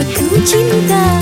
Aku cinta